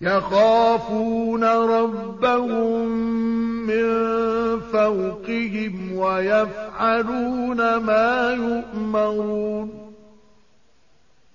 يخافون ربهم من فوقهم ويفعلون ما يؤمرون